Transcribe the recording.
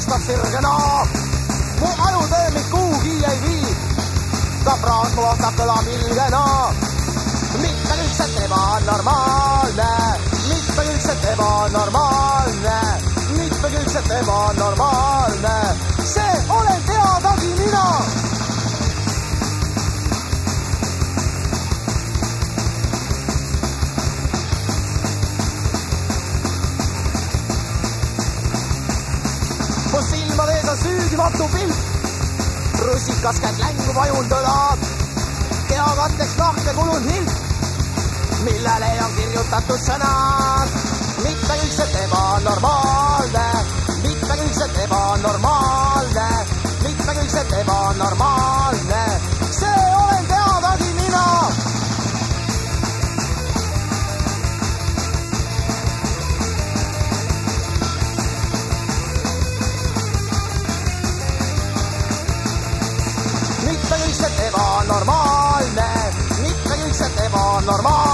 paistab sirgena. mu ajutöö mind kuhugi ei vii. ka praad kohtab kõlab ilgena. mitmekülgselt ebanormaalne, mitmekülgselt ebanormaalne, mitmekülgselt ebanormaalne. Pilt. rusikas käib längu vajundada. kehakatteks lahke kulunud nilt, millele on kirjutatud sõnad. mitmekülgselt ebanormaalne, mitmekülgselt ebanormaalne, mitmekülgselt ebanormaalne. Mitmekülgselt ebanormaalne, mitmekülgselt ebanormaalne.